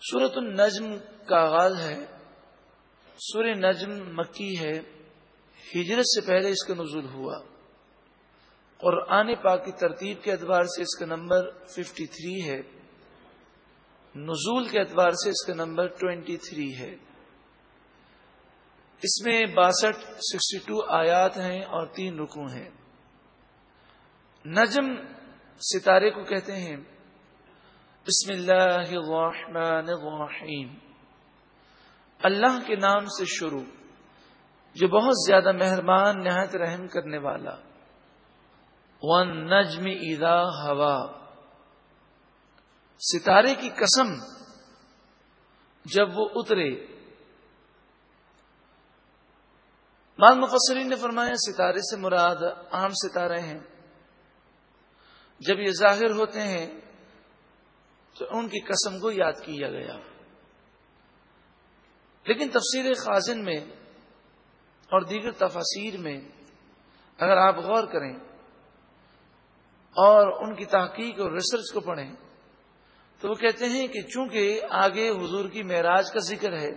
سورت النجم کا آغاز ہے۔ سور نجم مکی ہے۔ ہجرت سے پہلے اس کا نزول ہوا۔ اور آنے پاک کی ترتیب کے اعتبار سے اس کا نمبر 53 ہے۔ نزول کے اعتبار سے اس کا نمبر 23 ہے۔ اس میں باسٹھ سکسٹی ٹو آیات ہیں اور تین رکو ہیں۔ نجم ستارے کو کہتے ہیں۔ بسم اللہ الرحمن الرحیم۔ اللہ کے نام سے شروع، جو بہت زیادہ مہربان، نہایت رحم کرنے والا۔ ون نجم ادا ہوا۔ ستارے کی قسم جب وہ اترے۔ بعض مفسرین نے فرمایا، ستارے سے مراد عام ستارے ہیں۔ جب یہ ظاہر ہوتے ہیں تو ان کی قسم کو یاد کیا گیا۔ لیکن تفسیر خازن میں اور دیگر تفاصیر میں اگر آپ غور کریں اور ان کی تحقیق اور ریسرچ کو پڑھیں، تو وہ کہتے ہیں کہ چونکہ آگے حضور کی معراج کا ذکر ہے،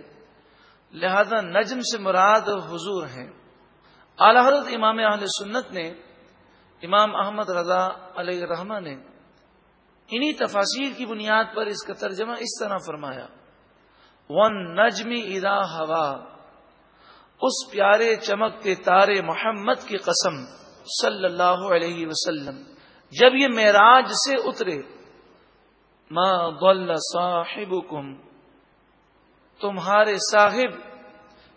لہذا نجم سے مراد حضور ہیں۔ اعلی حضرت امام اہل سنت نے امام احمد رضا علیہ رحمٰ نے انہی تفاصیر کی بنیاد پر اس کا ترجمہ اس طرح فرمایا۔ ون نجمی ادا ہوا اس پیارے چمکتے تارے محمد کی قسم صلی اللہ علیہ وسلم۔ جب یہ معراج سے اترے۔ ما ضل صاحبکم تمہارے صاحب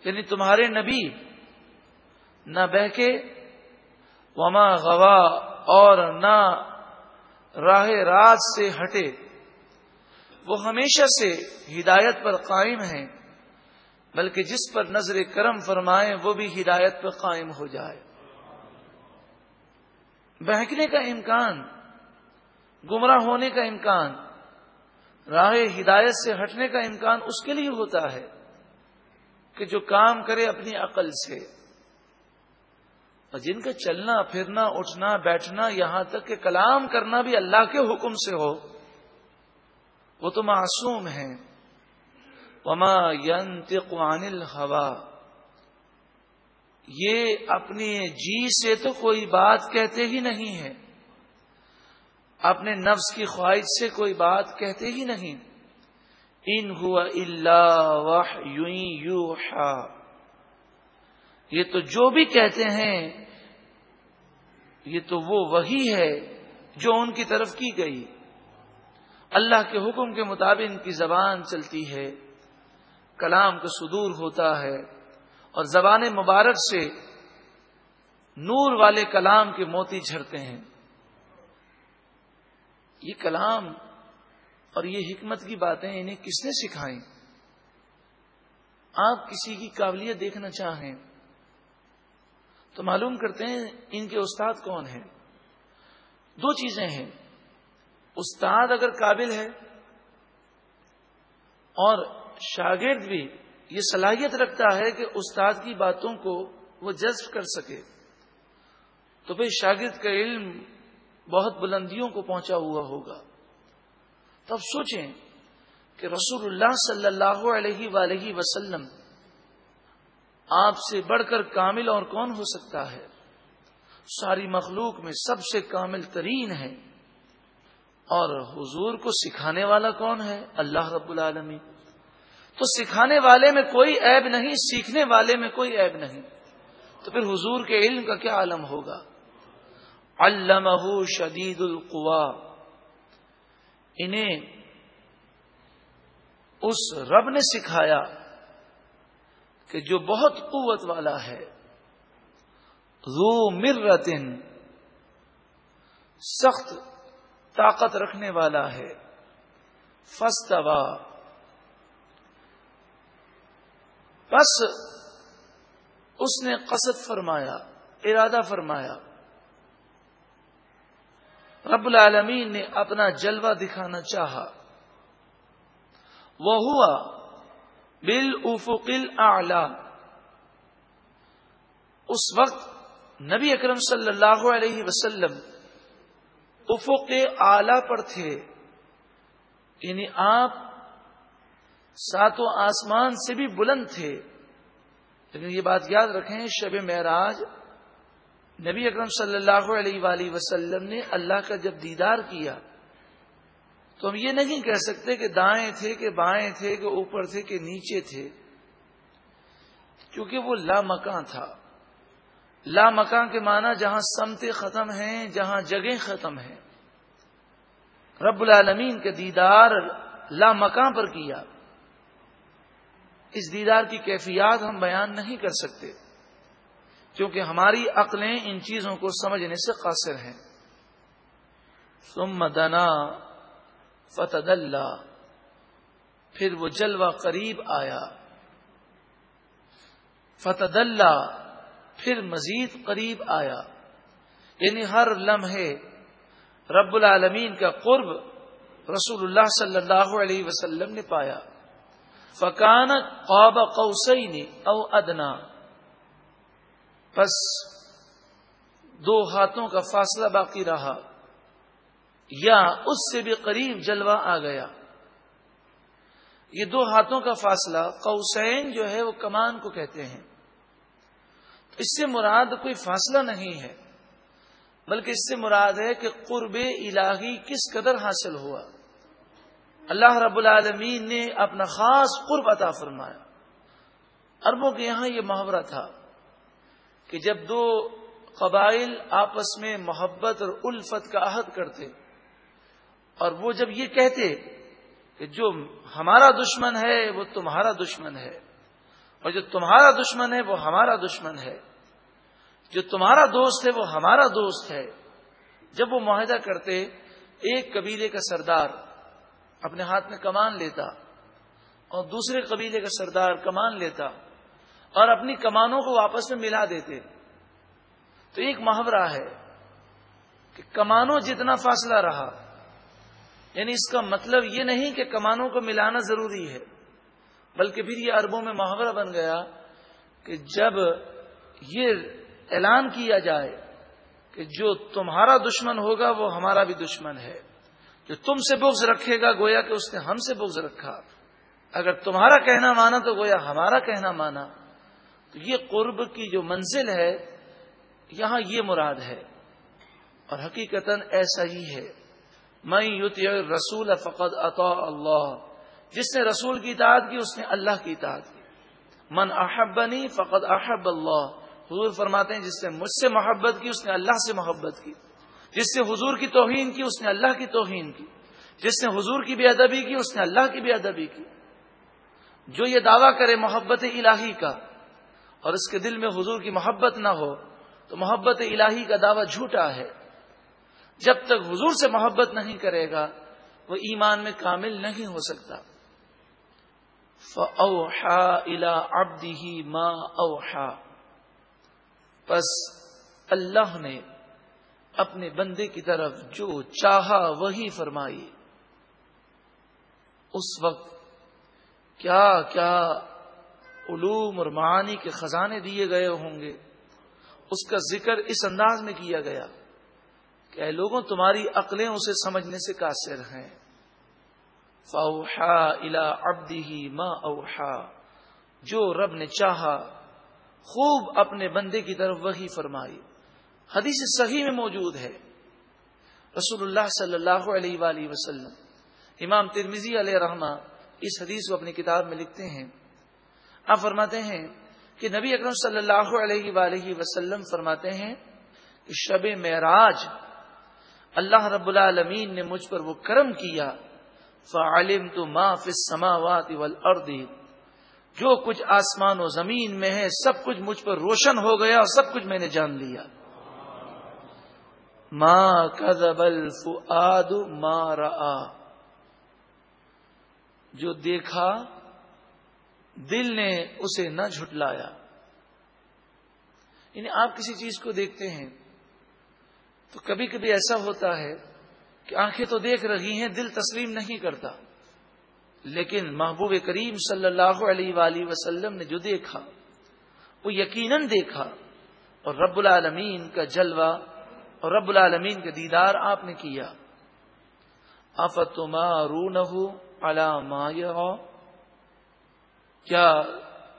یعنی تمہارے نبی، نہ بہکے۔ وما غوا اور نہ راہ راز سے ہٹے۔ وہ ہمیشہ سے ہدایت پر قائم ہیں، بلکہ جس پر نظر کرم فرمائے وہ بھی ہدایت پر قائم ہو جائے۔ بہکنے کا امکان، گمراہ ہونے کا امکان، راہ ہدایت سے ہٹنے کا امکان اس کے لیے ہوتا ہے کہ جو کام کرے اپنی عقل سے۔ اور جن کا چلنا، پھرنا، اٹھنا، بیٹھنا، یہاں تک کہ کلام کرنا بھی اللہ کے حکم سے ہو، وہ تو معصوم ہیں۔ وما عن الحوا یہ اپنی جی سے تو کوئی بات کہتے ہی نہیں ہے اپنے نفس کی خواہش سے کوئی بات کہتے ہی نہیں۔ ان ہوا اللہ یو یہ تو جو بھی کہتے ہیں، یہ تو وہ وہی ہے جو ان کی طرف کی گئی۔ اللہ کے حکم کے مطابق ان کی زبان چلتی ہے، کلام کا صدور ہوتا ہے اور زبان مبارک سے نور والے کلام کے موتی جھڑتے ہیں۔ یہ کلام اور یہ حکمت کی باتیں انہیں کس نے سکھائیں؟ آپ کسی کی قابلیت دیکھنا چاہیں۔ تو معلوم کرتے ہیں ان کے استاد کون ہیں۔ دو چیزیں ہیں۔ استاد اگر قابل ہے اور شاگرد بھی یہ صلاحیت رکھتا ہے کہ استاد کی باتوں کو وہ جذب کر سکے۔ تو پھر شاگرد کا علم بہت بلندیوں کو پہنچا ہوا ہوگا۔ تو اب سوچیں کہ رسول اللہ صلی اللہ علیہ ولیہ وسلم آپ سے بڑھ کر کامل اور کون ہو سکتا ہے؟ ساری مخلوق میں سب سے کامل ترین ہے اور حضور کو سکھانے والا کون ہے؟ اللہ رب العالمی تو سکھانے والے میں کوئی عیب نہیں، سیکھنے والے میں کوئی عیب نہیں۔ تو پھر حضور کے علم کا کیا عالم ہوگا؟ علمہ شدید القوا۔ انہیں اس رب نے سکھایا۔ کہ جو بہت قوت والا ہے رو مرتن، سخت طاقت رکھنے والا ہے فستوا بس اس نے قصد فرمایا، ارادہ فرمایا۔ رب العالمین نے اپنا جلوہ دکھانا چاہا۔ وہ ہوا بل افقل اس وقت نبی اکرم صلی اللہ علیہ وسلم افق اعلی پر تھے. یعنی آپ ساتوں آسمان سے بھی بلند تھے. لیکن یہ بات یاد رکھیں، شب معراج نبی اکرم صلی اللہ علیہ وآلہ وسلم نے اللہ کا جب دیدار کیا تو ہم یہ نہیں کہہ سکتے کہ دائیں تھے کہ بائیں تھے کہ اوپر تھے کہ نیچے تھے، کیونکہ وہ لا مکان تھا۔ لا مکان کے معنی جہاں سمتے ختم ہیں، جہاں جگہ ختم ہیں۔ رب العالمین کے دیدار لا مکان پر کیا۔ اس دیدار کی کیفیات ہم بیان نہیں کر سکتے، کیونکہ ہماری عقلیں ان چیزوں کو سمجھنے سے قاصر ہیں۔ ثم دنا فتد اللہ پھر وہ جلوہ قریب آیا۔ فتد اللہ پھر مزید قریب آیا۔ یعنی ہر لمحے رب العالمین کا قرب رسول اللہ صلی اللہ علیہ وسلم نے پایا۔ فکان قوب قوسین او ادنا۔ بس دو ہاتھوں کا فاصلہ باقی رہا۔ یا اس سے بھی قریب جلوہ آ گیا۔ یہ دو ہاتھوں کا فاصلہ قوسین جو ہے وہ کمان کو کہتے ہیں۔ اس سے مراد کوئی فاصلہ نہیں ہے، بلکہ اس سے مراد ہے کہ قرب الہی کس قدر حاصل ہوا۔ اللہ رب العالمین نے اپنا خاص قرب عطا فرمایا۔ اربوں کے یہاں یہ محاورہ تھا کہ جب دو قبائل آپس میں محبت اور الفت کا عہد کرتے اور وہ جب یہ کہتے کہ جو ہمارا دشمن ہے، وہ تمہارا دشمن ہے۔ اور جو تمہارا دشمن ہے، وہ ہمارا دشمن ہے۔ جو تمہارا دوست ہے، وہ ہمارا دوست ہے۔ جب وہ معاہدہ کرتے، ایک قبیلے کا سردار اپنے ہاتھ میں کمان لیتا اور دوسرے قبیلے کا سردار کمان لیتا اور اپنی کمانوں کو واپس میں ملا دیتے۔ تو ایک محاورہ ہے کہ کمانوں جتنا فاصلہ رہا یعنی اس کا مطلب یہ نہیں کہ کمانوں کو ملانا ضروری ہے، بلکہ پھر یہ اربوں میں محاورہ بن گیا کہ جب یہ اعلان کیا جائے کہ جو تمہارا دشمن ہوگا وہ ہمارا بھی دشمن ہے۔ جو تم سے بغض رکھے گا، گویا کہ اس نے ہم سے بغض رکھا۔ اگر تمہارا کہنا مانا تو گویا ہمارا کہنا مانا۔ تو یہ قرب کی جو منزل ہے، یہاں یہ مراد ہے۔ اور حقیقت ایسا ہی ہے۔ میں یوتی رسول فقط عطا اللہ۔ جس نے رسول کی اطاعت کی، اس نے اللہ کی اطاعت کی۔ من احبنی فقط احب اللہ۔ حضور فرماتے ہیں، جس نے مجھ سے محبت کی، اس نے اللہ سے محبت کی۔ جس نے حضور کی توہین کی، اس نے اللہ کی توہین کی۔ جس نے حضور کی بے ادبی کی، اس نے اللہ کی بے ادبی کی۔ جو یہ دعویٰ کرے محبت الہی کا، اور اس کے دل میں حضور کی محبت نہ ہو، تو محبت الہی کا دعویٰ جھوٹا ہے۔ جب تک حضور سے محبت نہیں کرے گا، وہ ایمان میں کامل نہیں ہو سکتا۔ ماں اوحا بس اللہ نے اپنے بندے کی طرف جو چاہا وہی فرمائی۔ اس وقت کیا کیا علوم اور معانی کے خزانے دیے گئے ہوں گے؟ اس کا ذکر اس انداز میں کیا گیا۔ کہ لوگوں، تمہاری عقلیں اسے سمجھنے سے قاصر ہیں۔ فاوحا الا ابدی ماں اوحا جو رب نے چاہا، خوب اپنے بندے کی طرف وہی فرمائی۔ حدیث صحیح میں موجود ہے۔ رسول اللہ صلی اللہ علیہ وآلہ وسلم، امام ترمیزی علیہ رحمہ اس حدیث کو اپنی کتاب میں لکھتے ہیں۔ آپ فرماتے ہیں کہ نبی اکرم صلی اللہ علیہ وآلہ وسلم فرماتے ہیں کہ شب معراج اللہ رب العالمین نے مجھ پر وہ کرم کیا فعلم تو ما فی السماوات والارض، جو کچھ آسمان و زمین میں ہے، سب کچھ مجھ پر روشن ہو گیا اور سب کچھ میں نے جان لیا۔ ماں کذب الفؤاد ما رآ جو دیکھا دل نے اسے نہ جھٹلایا۔ یعنی آپ کسی چیز کو دیکھتے ہیں تو کبھی کبھی ایسا ہوتا ہے کہ آنکھیں تو دیکھ رہی ہیں، دل تسلیم نہیں کرتا۔ لیکن محبوب کریم صلی اللہ علیہ وآلہ وسلم نے جو دیکھا، وہ یقیناً دیکھا۔ اور رب العالمین کا جلوہ اور رب العالمین کا دیدار آپ نے کیا۔ کیا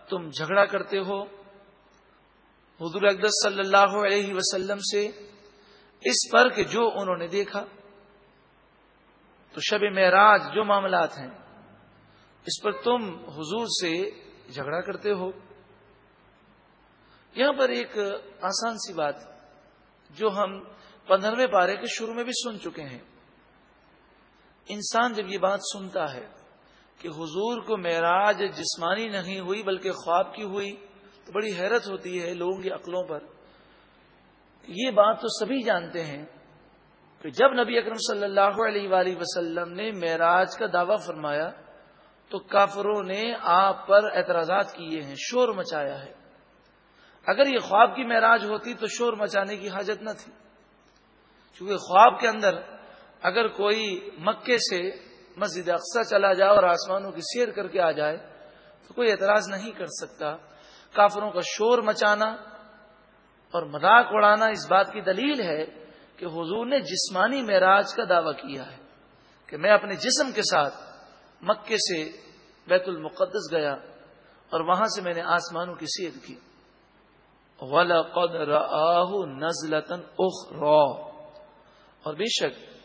تم جھگڑا کرتے ہو؟ حضور اقدس صلی اللہ علیہ وسلم سے اس پر کہ جو انہوں نے دیکھا، تو شب معراج جو معاملات ہیں، اس پر تم حضور سے جھگڑا کرتے ہو۔ یہاں پر ایک آسان سی بات، جو ہم پندرہویں پارے کے شروع میں بھی سن چکے ہیں۔ انسان جب یہ بات سنتا ہے کہ حضور کو معراج جسمانی نہیں ہوئی بلکہ خواب کی ہوئی، تو بڑی حیرت ہوتی ہے لوگوں کی عقلوں پر۔ یہ بات تو سبھی جانتے ہیں کہ جب نبی اکرم صلی اللہ علیہ وآلہ وسلم نے معراج کا دعویٰ فرمایا تو کافروں نے آپ پر اعتراضات کیے ہیں، شور مچایا ہے۔ اگر یہ خواب کی معراج ہوتی تو شور مچانے کی حاجت نہ تھی۔ کیونکہ خواب کے اندر اگر کوئی مکے سے مسجد اقسا چلا جائے اور آسمانوں کی سیر کر کے آ جائے تو کوئی اعتراض نہیں کر سکتا۔ کافروں کا شور مچانا اور مذاق اڑانا اس بات کی دلیل ہے کہ حضور نے جسمانی معراج کا دعویٰ کیا ہے کہ میں اپنے جسم کے ساتھ مکے سے بیت المقدس گیا اور وہاں سے میں نے آسمانوں کی سیر کی۔ نزلتن اخرا اور بے شک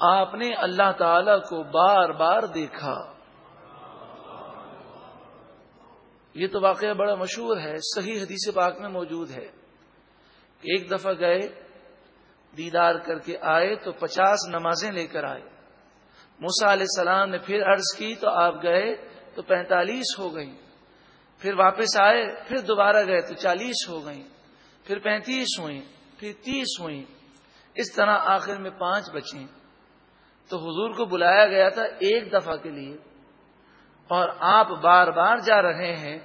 آپ نے اللہ تعالی کو بار بار دیکھا۔ یہ تو واقعہ بڑا مشہور ہے، صحیح حدیث پاک میں موجود ہے۔ ایک دفعہ گئے، دیدار کر کے آئے تو پچاس نمازیں لے کر آئے۔ موسا علیہ السلام نے پھر عرض کی تو آپ گئے تو پینتالیس ہو گئی پھر واپس آئے، پھر دوبارہ گئے تو چالیس ہو گئی پھر پینتیس ہوئی پھر تیس ہوئی اس طرح آخر میں پانچ بچیں۔ تو حضور کو بلایا گیا تھا ایک دفعہ کے لیے۔ اور آپ بار بار جا رہے ہیں،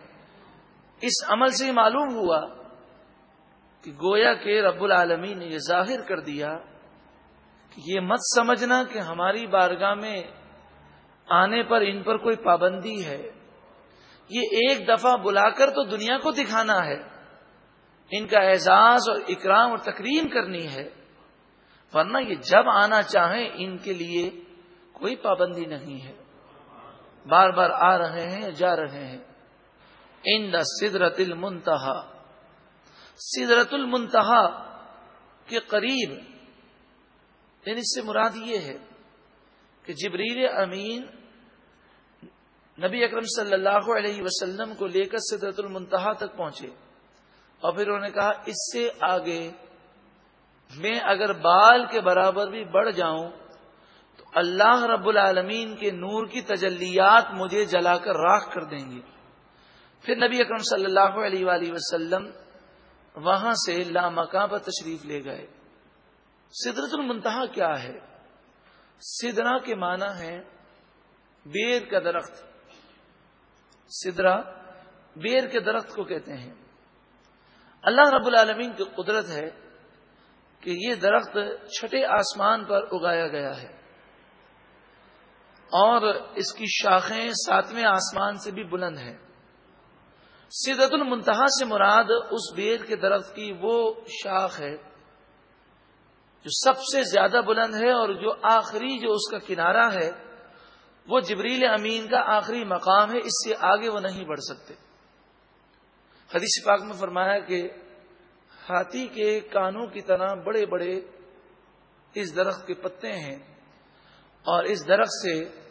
اس عمل سے معلوم ہوا کہ گویا کے رب العالمین نے یہ ظاہر کر دیا کہ یہ مت سمجھنا کہ ہماری بارگاہ میں آنے پر ان پر کوئی پابندی ہے۔ یہ ایک دفعہ بلا کر تو دنیا کو دکھانا ہے۔ ان کا اعزاز اور اکرام اور تکریم کرنی ہے۔ ورنہ یہ جب آنا چاہیں، ان کے لیے کوئی پابندی نہیں ہے۔ بار بار آ رہے ہیں جا رہے ہیں؟ ان دا سدرت المنتہا سدرت المنتہا کے قریب یعنی اس سے مراد یہ ہے کہ جبریل امین نبی اکرم صلی اللہ علیہ وسلم کو لے کر سدرت المنتہا تک پہنچے۔ اور پھر انہوں نے کہا، اس سے آگے میں اگر بال کے برابر بھی بڑھ جاؤں اللہ رب العالمین کے نور کی تجلیات مجھے جلا کر راکھ کر دیں گے۔ پھر نبی اکرم صلی اللہ علیہ وآلہ وسلم وہاں سے لامکاں پر تشریف لے گئے۔ سدرت المنتہا کیا ہے؟ سدرا کے معنی ہے بیر کا درخت۔ سدرا بیر کے درخت کو کہتے ہیں۔ اللہ رب العالمین کی قدرت ہے کہ یہ درخت چھٹے آسمان پر اگایا گیا ہے۔ اور اس کی شاخیں ساتویں آسمان سے بھی بلند ہیں۔ سدت المنتہا سے مراد اس بیر کے درخت کی وہ شاخ ہے جو سب سے زیادہ بلند ہے اور جو آخری جو اس کا کنارہ ہے، وہ جبریل امین کا آخری مقام ہے، اس سے آگے وہ نہیں بڑھ سکتے۔ حدیث پاک میں فرمایا کہ ہاتھی کے کانوں کی طرح بڑے بڑے اس درخت کے پتے ہیں اور اس درخت سے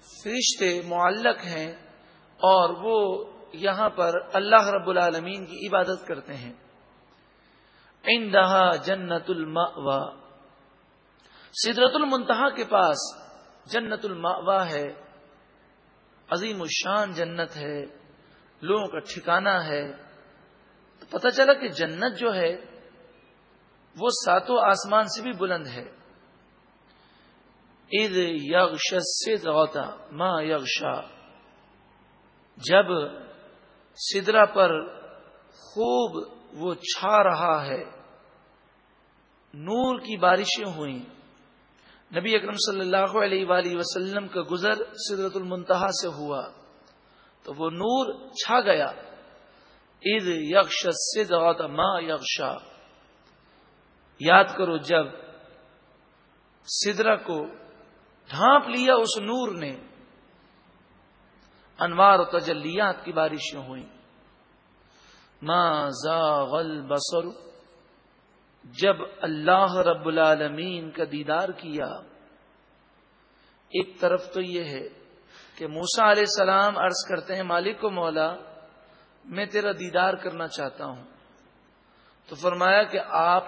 فرشتے معلق ہیں اور وہ یہاں پر اللہ رب العالمین کی عبادت کرتے ہیں۔ اندہا جنت المأوا سدرت المنتہا کے پاس جنت المأوا ہے۔ عظیم الشان جنت ہے۔ لوگوں کا ٹھکانہ ہے۔ تو پتہ چلا کہ جنت جو ہے وہ ساتوں آسمان سے بھی بلند ہے۔ عید یغش سے ماں یغشا جب سدرا پر خوب وہ چھا رہا ہے، نور کی بارشیں ہوئیں۔ نبی اکرم صلی اللہ علیہ وآلہ وسلم کا گزر سدرت المنتہا سے ہوا، تو وہ نور چھا گیا۔ عید یکش سد ماں یکشا یاد کرو جب سدرا کو ڈھانپ لیا اس نور نے۔ انوار و تجلیات کی بارشیں ہوئیں۔ ما زاغل بسر جب اللہ رب العالمین کا دیدار کیا، ایک طرف تو یہ ہے کہ موسا علیہ السلام عرض کرتے ہیں، مالک و مولا، میں تیرا دیدار کرنا چاہتا ہوں۔ تو فرمایا کہ آپ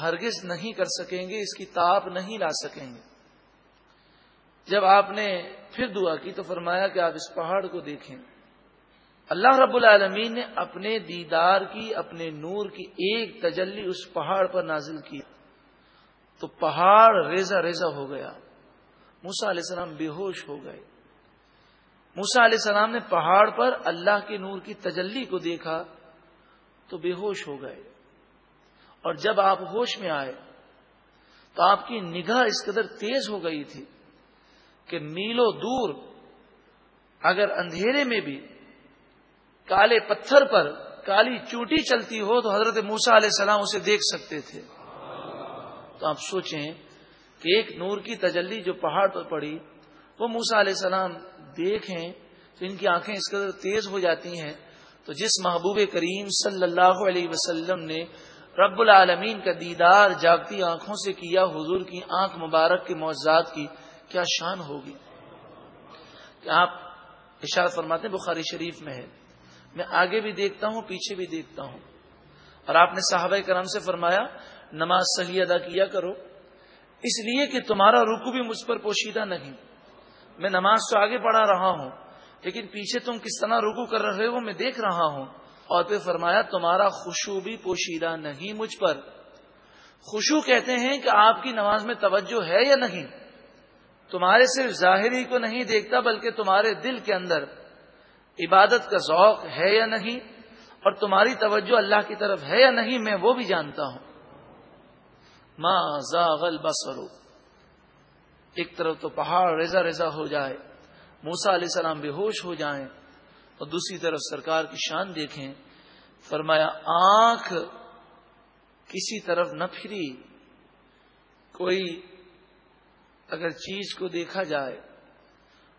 ہرگز نہیں کر سکیں گے، اس کی تاپ نہیں لا سکیں گے۔ جب آپ نے پھر دعا کی تو فرمایا کہ آپ اس پہاڑ کو دیکھیں۔ اللہ رب العالمین نے اپنے دیدار کی، اپنے نور کی ایک تجلی اس پہاڑ پر نازل کی۔ تو پہاڑ ریزا ریزا ہو گیا۔ موسا علیہ السلام بے ہوش ہو گئے۔ موسا علیہ السلام نے پہاڑ پر اللہ کے نور کی تجلی کو دیکھا تو بے ہوش ہو گئے۔ اور جب آپ ہوش میں آئے تو آپ کی نگاہ اس قدر تیز ہو گئی تھی۔ کہ میلوں دور اگر اندھیرے میں بھی کالے پتھر پر کالی چوٹی چلتی ہو تو حضرت موسا علیہ السلام اسے دیکھ سکتے تھے۔ تو آپ سوچیں کہ ایک نور کی تجلی جو پہاڑ پر پڑی، وہ موسا علیہ السلام دیکھیں تو ان کی آنکھیں اس قدر تیز ہو جاتی ہیں۔ تو جس محبوب کریم صلی اللہ علیہ وسلم نے رب العالمین کا دیدار جاگتی آنکھوں سے کیا، حضور کی آنکھ مبارک کے معذات کی کیا شان ہوگی؟ کہ آپ اشارت فرماتے ہیں، بخاری شریف میں ہے۔ میں آگے بھی دیکھتا ہوں، پیچھے بھی دیکھتا ہوں۔ اور آپ نے صحابہ کرم سے فرمایا، نماز صحیح ادا کیا کرو۔ اس لیے کہ تمہارا رکو بھی مجھ پر پوشیدہ نہیں۔ میں نماز تو آگے پڑھا رہا ہوں، لیکن پیچھے تم کس طرح رکو کر رہے ہو، میں دیکھ رہا ہوں۔ اور پھر فرمایا، تمہارا خوشو بھی پوشیدہ نہیں مجھ پر۔ خوشو کہتے ہیں کہ آپ کی نماز میں توجہ ہے یا نہیں؟ تمہارے صرف ظاہری کو نہیں دیکھتا بلکہ تمہارے دل کے اندر عبادت کا ذوق ہے یا نہیں اور تمہاری توجہ اللہ کی طرف ہے یا نہیں میں وہ بھی جانتا ہوں۔ ماں زاغل بسرو ایک طرف تو پہاڑ ریزا ریزا ہو جائے موسا علیہ السلام بے ہوش ہو جائیں اور دوسری طرف سرکار کی شان دیکھیں۔ فرمایا، آنکھ کسی طرف نہ پھری، کوئی اگر چیز کو دیکھا جائے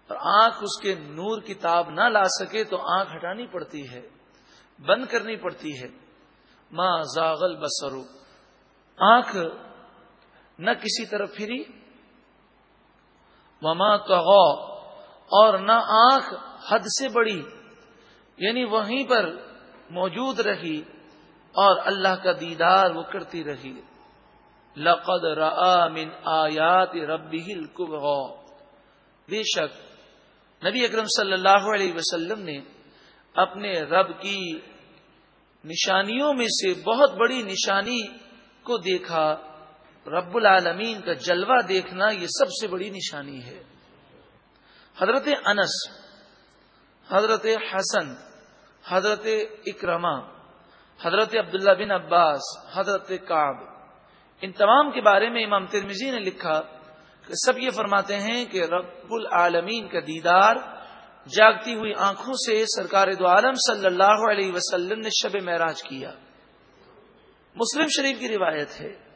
اور آنکھ اس کے نور کتاب نہ لا سکے تو آنکھ ہٹانی پڑتی ہے، بند کرنی پڑتی ہے۔ ماں زاغل بسرو آنکھ نہ کسی طرف پھری۔ مما تو اور نہ آنکھ حد سے بڑی یعنی وہیں پر موجود رہی اور اللہ کا دیدار وہ کرتی رہی۔ لقد را من آیات ربی بے شک نبی اکرم صلی اللہ علیہ وسلم نے اپنے رب کی نشانیوں میں سے بہت بڑی نشانی کو دیکھا، رب العالمین کا جلوہ دیکھنا یہ سب سے بڑی نشانی ہے۔ حضرت انس، حضرت حسن، حضرت اکرما حضرت عبداللہ بن عباس، حضرت کاب ان تمام کے بارے میں امام ترمیزی نے لکھا کہ سب یہ فرماتے ہیں کہ رب العالمین کا دیدار جاگتی ہوئی آنکھوں سے سرکار دو عالم صلی اللہ علیہ وسلم نے شب معراج کیا۔ مسلم شریف کی روایت ہے۔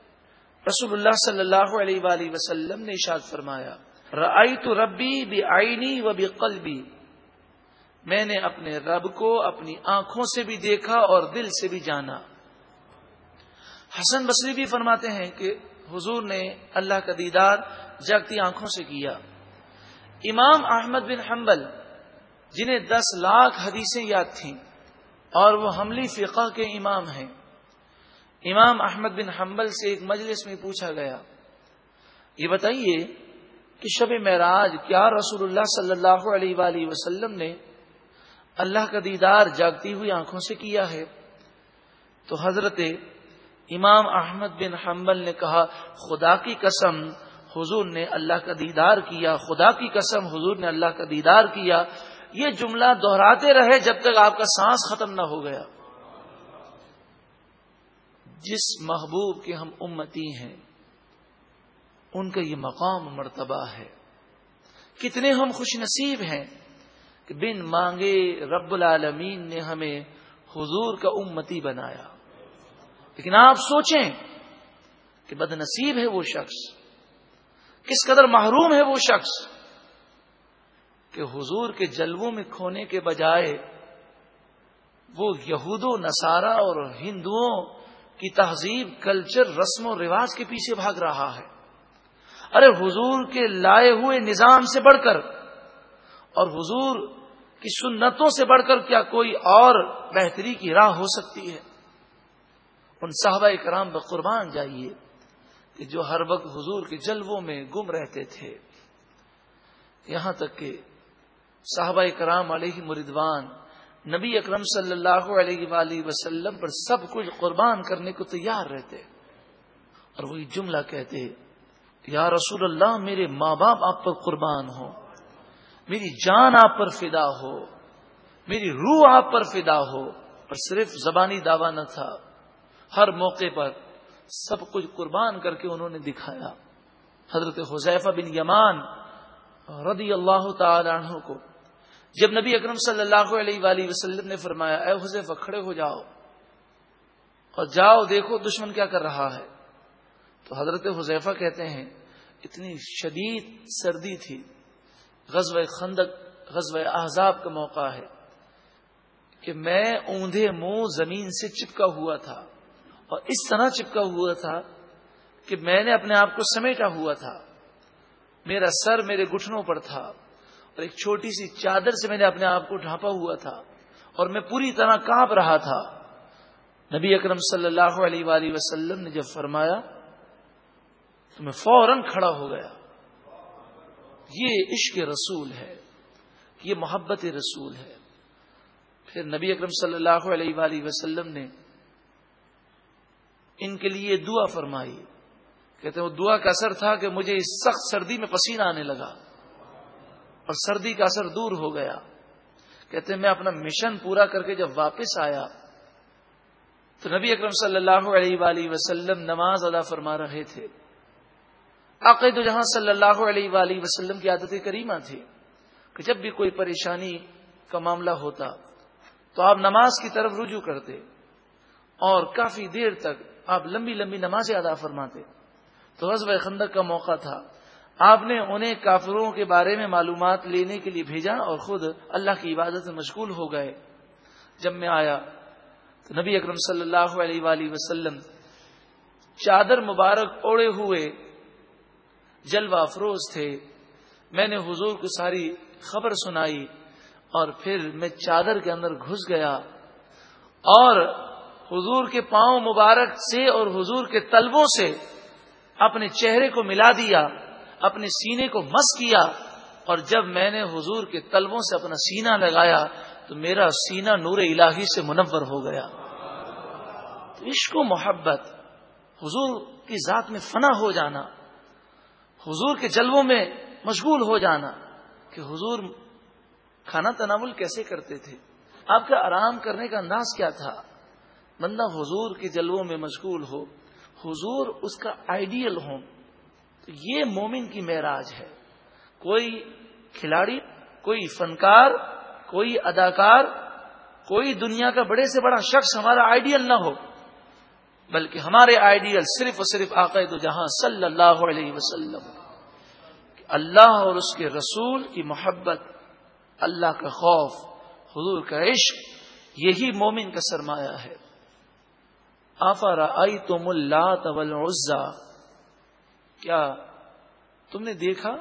رسول اللہ صلی اللہ علیہ وآلہ وسلم نے اشاد فرمایا رئی تو ربی بھی آئینی و بھی قلبی میں نے اپنے رب کو اپنی آنکھوں سے بھی دیکھا اور دل سے بھی جانا۔ حسن بصری بھی فرماتے ہیں کہ حضور نے اللہ کا دیدار جگتی آنکھوں سے کیا۔ امام احمد بن حنبل، جنہیں دس لاکھ حدیثیں یاد تھیں، اور وہ حملی فقہ کے امام ہیں۔ امام احمد بن حنبل سے ایک مجلس میں پوچھا گیا، یہ بتائیے کہ شب معراج کیا رسول اللہ صلی اللہ علیہ وآلہ وسلم نے اللہ کا دیدار جاگتی ہوئی آنکھوں سے کیا ہے؟ تو حضرت امام احمد بن حنبل نے کہا، خدا کی قسم، حضور نے اللہ کا دیدار کیا، خدا کی قسم، حضور نے اللہ کا دیدار کیا۔ یہ جملہ دہراتے رہے جب تک آپ کا سانس ختم نہ ہو گیا۔ جس محبوب کے ہم امتی ہیں، ان کا یہ مقام مرتبہ ہے۔ کتنے ہم خوش نصیب ہیں کہ بن مانگے رب العالمین نے ہمیں حضور کا امتی بنایا۔ لیکن آپ سوچیں کہ بد نصیب ہے وہ شخص، کس قدر محروم ہے وہ شخص کہ حضور کے جلووں میں کھونے کے بجائے وہ یہود و نصارہ اور ہندوؤں کی تہذیب، کلچر، رسم و رواج کے پیچھے بھاگ رہا ہے۔ ارے حضور کے لائے ہوئے نظام سے بڑھ کر اور حضور کی سنتوں سے بڑھ کر کیا کوئی اور بہتری کی راہ ہو سکتی ہے؟ ان صحابہ کرام بقربان جائیے کہ جو ہر وقت حضور کے جلووں میں گم رہتے تھے۔ یہاں تک کہ صحابہ کرام علیہ مردوان نبی اکرم صلی اللہ علیہ وآلہ وسلم پر سب کچھ قربان کرنے کو تیار رہتے۔ اور وہی جملہ کہتے یا رسول اللہ، میرے ماں باپ آپ پر قربان ہو میری جان آپ پر فدا ہو، میری روح آپ پر فدا ہو۔ اور صرف زبانی دعویٰ نہ تھا۔ ہر موقع پر سب کچھ قربان کر کے انہوں نے دکھایا۔ حضرت حذیفہ بن یمان رضی اللہ تعالی عنہ کو جب نبی اکرم صلی اللہ علیہ وآلہ وسلم نے فرمایا، اے حذیفہ، کھڑے ہو جاؤ اور جاؤ، دیکھو دشمن کیا کر رہا ہے۔ تو حضرت حذیفہ کہتے ہیں، اتنی شدید سردی تھی، غزوہ خندق، غزوہ احزاب کا موقع ہے کہ میں اوندے منہ زمین سے چپکا ہوا تھا۔ اور اس طرح چپکا ہوا تھا کہ میں نے اپنے آپ کو سمیٹا ہوا تھا۔ میرا سر میرے گٹھنوں پر تھا اور ایک چھوٹی سی چادر سے میں نے اپنے آپ کو ڈھانپا ہوا تھا اور میں پوری طرح کانپ رہا تھا۔ نبی اکرم صلی اللہ علیہ وآلہ وسلم نے جب فرمایا، تو میں فوراً کھڑا ہو گیا۔ یہ عشق رسول ہے، یہ محبت رسول ہے۔ پھر نبی اکرم صلی اللہ علیہ وآلہ وسلم نے ان کے لیے دعا فرمائی۔ کہتے ہیں وہ دعا کا اثر تھا کہ مجھے اس سخت سردی میں پسینہ آنے لگا اور سردی کا اثر دور ہو گیا۔ کہتے ہیں میں اپنا مشن پورا کر کے جب واپس آیا تو نبی اکرم صلی اللہ علیہ وآلہ وسلم نماز ادا فرما رہے تھے۔ عقید جہاں صلی اللہ علیہ وآلہ وسلم کی عادت کریمہ تھی کہ جب بھی کوئی پریشانی کا معاملہ ہوتا تو آپ نماز کی طرف رجوع کرتے اور کافی دیر تک آپ لمبی لمبی نماز ادا فرماتے۔ تو حزب خندق کا موقع تھا۔ آپ نے انہیں کافروں کے بارے میں معلومات لینے کے لیے بھیجا اور خود اللہ کی عبادت میں مشغول ہو گئے۔ جب میں آیا تو نبی اکرم صلی اللہ علیہ وآلہ وسلم چادر مبارک اوڑے ہوئے جلوہ افروز تھے۔ میں نے حضور کو ساری خبر سنائی اور پھر میں چادر کے اندر گھس گیا اور حضور کے پاؤں مبارک سے اور حضور کے تلبوں سے اپنے چہرے کو ملا دیا، اپنے سینے کو مس کیا، اور جب میں نے حضور کے تلبوں سے اپنا سینہ لگایا تو میرا سینہ نور الہی سے منور ہو گیا۔ تو عشق و محبت، حضور کی ذات میں فنا ہو جانا، حضور کے جلووں میں مشغول ہو جانا کہ حضور کھانا تناول کیسے کرتے تھے؟ آپ کا آرام کرنے کا انداز کیا تھا؟ بندہ حضور کے جلووں میں مشغول ہو، حضور اس کا آئیڈیل ہو تو یہ مومن کی معراج ہے۔ کوئی کھلاڑی، کوئی فنکار، کوئی اداکار، کوئی دنیا کا بڑے سے بڑا شخص ہمارا آئیڈیل نہ ہو، بلکہ ہمارے آئیڈیل صرف اور صرف عقائد جہاں صلی اللہ علیہ وسلم۔ اللہ اور اس کے رسول کی محبت، اللہ کا خوف، حضور کا عشق، یہی مومن کا سرمایہ ہے۔ آفا آئی تم اللہ طول کیا تم نے دیکھا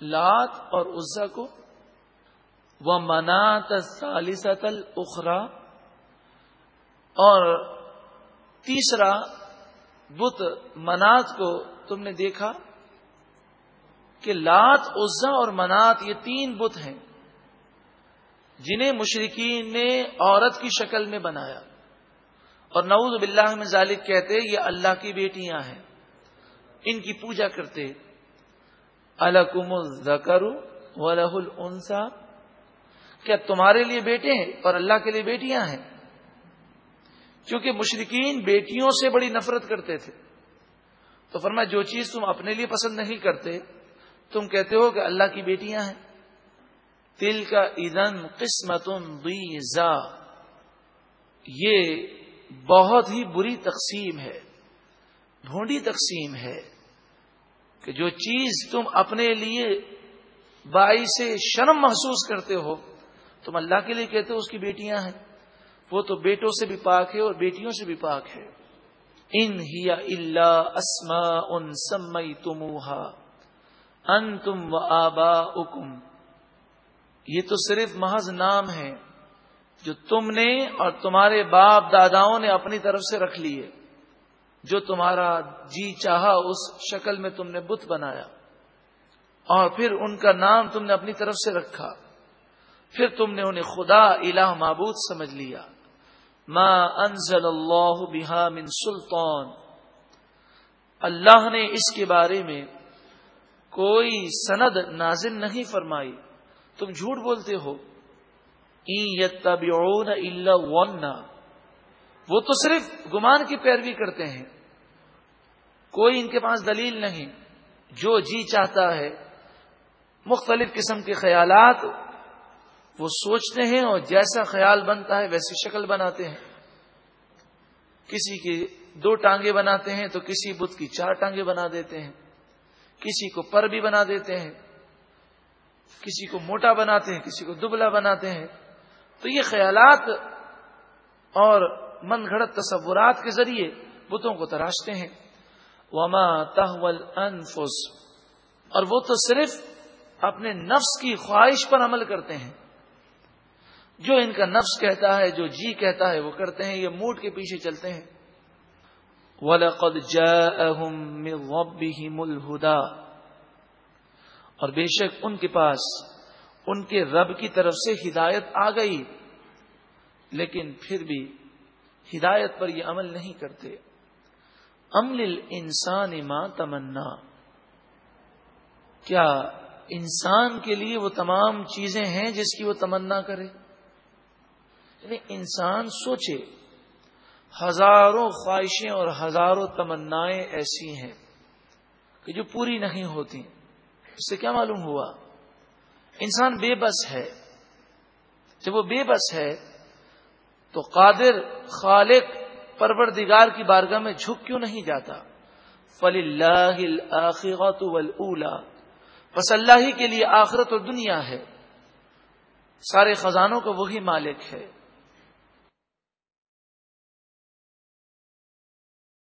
لات اور عزا کو؟ وہ منات سالست الخرا اور تیسرا بت منات کو تم نے دیکھا کہ لات عزا اور منات یہ تین بت ہیں جنہیں مشرقین نے عورت کی شکل میں بنایا۔ اور نعوذ باللہ میں ذالک کہتے یہ اللہ کی بیٹیاں ہیں۔ ان کی پوجا کرتے۔ الکم الزکر ولہ السا کیا تمہارے لیے بیٹے ہیں اور اللہ کے لیے بیٹیاں ہیں؟ کیونکہ مشرقین بیٹیوں سے بڑی نفرت کرتے تھے۔ تو فرما جو چیز تم اپنے لیے پسند نہیں کرتے، تم کہتے ہو کہ اللہ کی بیٹیاں ہیں۔ تل کا ادن قسمت یہ بہت ہی بری تقسیم ہے ڈھونڈی تقسیم ہے کہ جو چیز تم اپنے لیے بائی سے شرم محسوس کرتے ہو، تم اللہ کے لیے کہتے ہو اس کی بیٹیاں ہیں۔ وہ تو بیٹوں سے بھی پاک ہے اور بیٹیوں سے بھی پاک ہے۔ ان ہی اللہ اسما ان سمئی تموہا ان تم و آبا اکم یہ تو صرف محض نام ہے جو تم نے اور تمہارے باپ داداؤں نے اپنی طرف سے رکھ لیے، جو تمہارا جی چاہا اس شکل میں تم نے بت بنایا۔ اور پھر ان کا نام تم نے اپنی طرف سے رکھا۔ پھر تم نے انہیں خدا الہ معبود سمجھ لیا۔ ما انزل اللہ بہا من سلطان۔ اللہ نے اس کے بارے میں کوئی سند نازل نہیں فرمائی۔ تم جھوٹ بولتے ہو۔ وہ تو صرف گمان کی پیروی کرتے ہیں۔ کوئی ان کے پاس دلیل نہیں۔ جو جی چاہتا ہے، مختلف قسم کے خیالات وہ سوچتے ہیں اور جیسا خیال بنتا ہے، ویسی شکل بناتے ہیں۔ کسی کی دو ٹانگیں بناتے ہیں تو کسی بت کی چار ٹانگیں بنا دیتے ہیں۔ کسی کو پر بھی بنا دیتے ہیں۔ کسی کو موٹا بناتے ہیں، کسی کو دبلا بناتے ہیں۔ تو یہ خیالات اور من گھڑت تصورات کے ذریعے بتوں کو تراشتے ہیں۔ وما تحول انفس اور وہ تو صرف اپنے نفس کی خواہش پر عمل کرتے ہیں۔ جو ان کا نفس کہتا ہے، جو جی کہتا ہے، وہ کرتے ہیں، یہ موڈ کے پیچھے چلتے ہیں۔ وَلَقَدْ جَاءَهُمْ مِنْ رَبِّهِمُ الْهُدَى۔ اور بے شک ان کے پاس ان کے رب کی طرف سے ہدایت آ گئی، لیکن پھر بھی ہدایت پر یہ عمل نہیں کرتے۔ امل انسان ماں تمنا۔ کیا انسان کے لیے وہ تمام چیزیں ہیں جس کی وہ تمنا کرے؟ یعنی انسان سوچے، ہزاروں خواہشیں اور ہزاروں تمنائیں ایسی ہیں کہ جو پوری نہیں ہوتی۔ اس سے کیا معلوم ہوا؟ انسان بے بس ہے۔ جب وہ بے بس ہے، تو قادر، خالق، پروردگار کی بارگاہ میں جھک کیوں نہیں جاتا؟ فل اللہ بس اللہ ہی کے لیے آخرت اور دنیا ہے۔ سارے خزانوں کا وہی مالک ہے۔